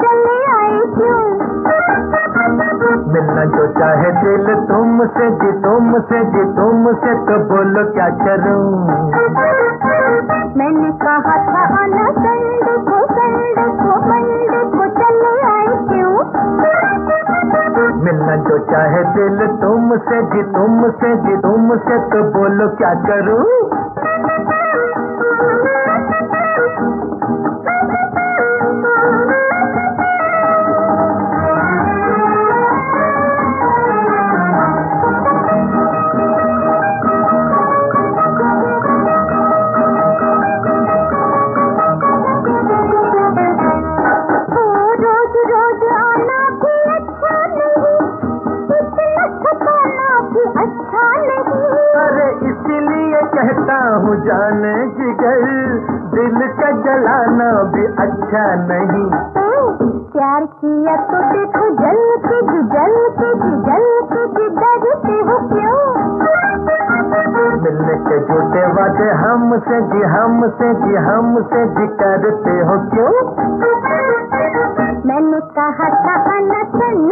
चले आए क्यों? मिलना जो चाहे दिल तुमसे जी तुमसे जी तुमसे तो बोलो क्या करूँ? मैंने कहा था अनखंड मिलना जो चाहे दिल तुमसे जी तुमसे जी तुमसे तो बोलो क्या करूँ? कहता हूँ जाने जिगर दिल का जलाना भी अच्छा नहीं। प्यार किया तो देखो जल के जल के जल के डरते हो क्यों? मिलने के झूठे वादे हमसे जी हमसे जी हमसे जी करते हो क्यों? मैंने कहा था आना संडे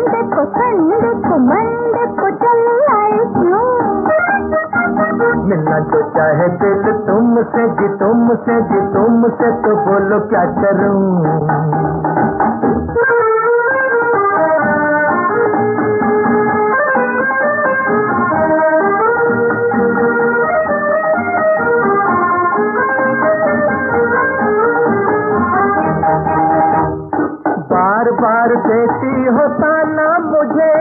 चाहे दिल तुमसे जी तुमसे जी तुमसे तो बोलो क्या करूँ? बार बार देती हो ताना मुझे,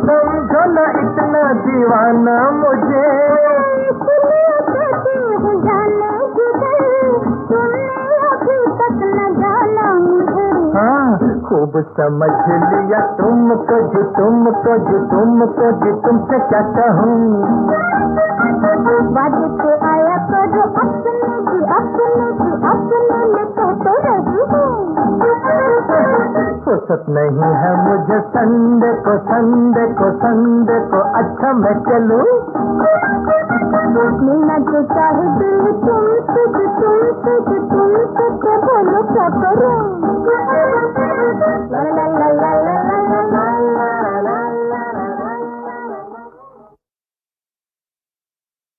समझो ना इतना दीवाना मुझे। खूब समझ लिया तुमको जी तुमको जी तुमको जी तुमसे क्या कहूँ? वादे आया करो अपने जी अपने जी अपने में कह तो रही हूँ फुर्सत नहीं है मुझे संडे को संडे को संडे को अच्छा मैं चलूँ? मिलना जो चाहे दिल तुमसे जो